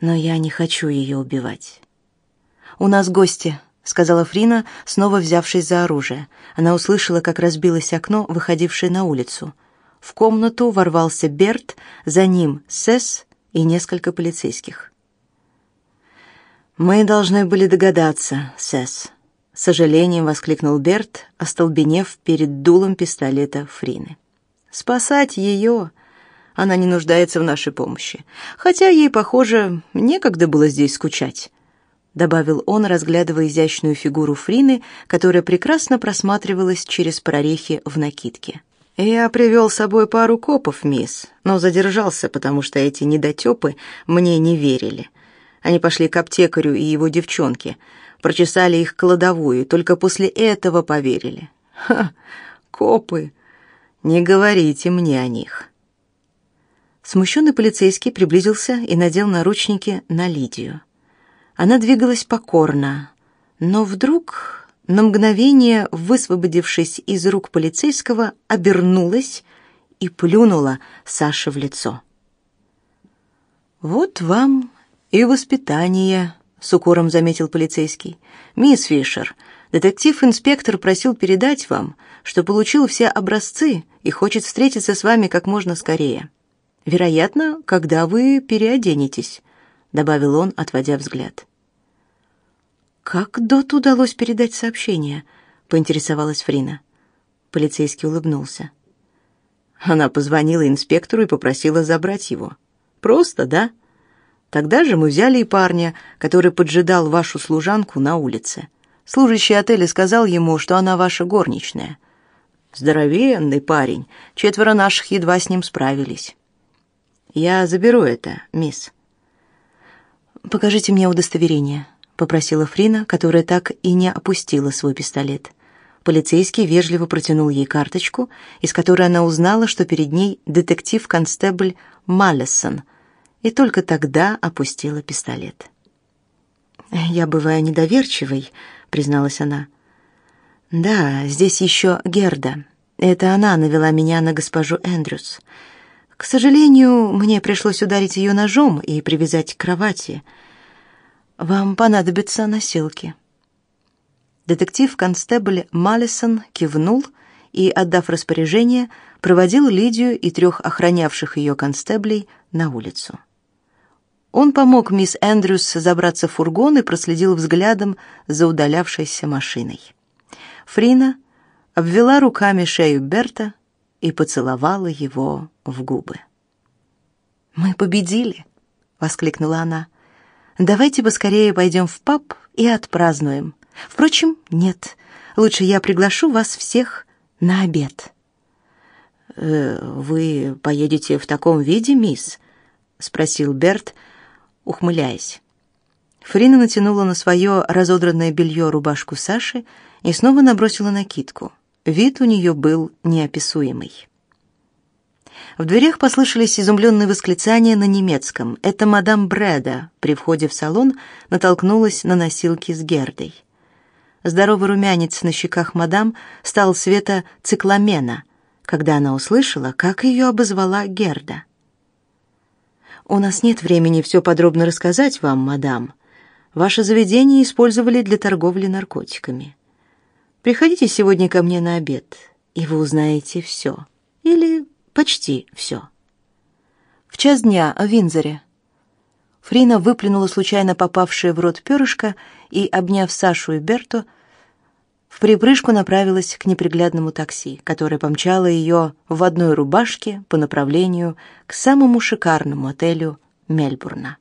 Но я не хочу ее убивать. «У нас гости», — сказала Фрина, снова взявшись за оружие. Она услышала, как разбилось окно, выходившее на улицу. В комнату ворвался Берт, за ним Сесс и несколько полицейских. «Мы должны были догадаться, Сесс», — сожалением воскликнул Берт, остолбенев перед дулом пистолета Фрины. «Спасать ее! Она не нуждается в нашей помощи. Хотя ей, похоже, некогда было здесь скучать», — добавил он, разглядывая изящную фигуру Фрины, которая прекрасно просматривалась через прорехи в накидке. «Я привел с собой пару копов, мисс, но задержался, потому что эти недотепы мне не верили». Они пошли к аптекарю и его девчонке, прочесали их кладовую, только после этого поверили. Ха, копы, не говорите мне о них. Смущенный полицейский приблизился и надел наручники на Лидию. Она двигалась покорно, но вдруг, на мгновение высвободившись из рук полицейского, обернулась и плюнула Саше в лицо. «Вот вам «И воспитание», — с укором заметил полицейский. «Мисс Фишер, детектив-инспектор просил передать вам, что получил все образцы и хочет встретиться с вами как можно скорее. Вероятно, когда вы переоденетесь», — добавил он, отводя взгляд. «Как Дот удалось передать сообщение?» — поинтересовалась Фрина. Полицейский улыбнулся. Она позвонила инспектору и попросила забрать его. «Просто, да?» Тогда же мы взяли и парня, который поджидал вашу служанку на улице. Служащий отеля сказал ему, что она ваша горничная. Здоровенный парень, четверо наших едва с ним справились. Я заберу это, мисс. Покажите мне удостоверение, попросила Фрина, которая так и не опустила свой пистолет. Полицейский вежливо протянул ей карточку, из которой она узнала, что перед ней детектив-констебль Маллесон — и только тогда опустила пистолет. «Я бываю недоверчивой», — призналась она. «Да, здесь еще Герда. Это она навела меня на госпожу Эндрюс. К сожалению, мне пришлось ударить ее ножом и привязать к кровати. Вам понадобятся носилки». Детектив-констебль Маллисон кивнул и, отдав распоряжение, проводил Лидию и трех охранявших ее констеблей на улицу. Он помог мисс Эндрюс забраться в фургон и проследил взглядом за удалявшейся машиной. Фрина обвела руками шею Берта и поцеловала его в губы. «Мы победили!» — воскликнула она. «Давайте поскорее пойдем в паб и отпразднуем. Впрочем, нет, лучше я приглашу вас всех на обед». «Э, «Вы поедете в таком виде, мисс?» — спросил Берт, — ухмыляясь. Фрина натянула на свое разодранное белье рубашку Саши и снова набросила накидку. Вид у нее был неописуемый. В дверях послышались изумленные восклицания на немецком. Это мадам Бреда при входе в салон натолкнулась на носилки с Гердой. Здоровый румянец на щеках мадам стал цвета цикламена, когда она услышала, как ее обозвала Герда. У нас нет времени все подробно рассказать вам, мадам. Ваше заведение использовали для торговли наркотиками. Приходите сегодня ко мне на обед, и вы узнаете все. Или почти все. В час дня в Винзоре. Фрина выплюнула случайно попавшее в рот перышко и, обняв Сашу и Берту, в припрыжку направилась к неприглядному такси, которое помчало ее в одной рубашке по направлению к самому шикарному отелю Мельбурна.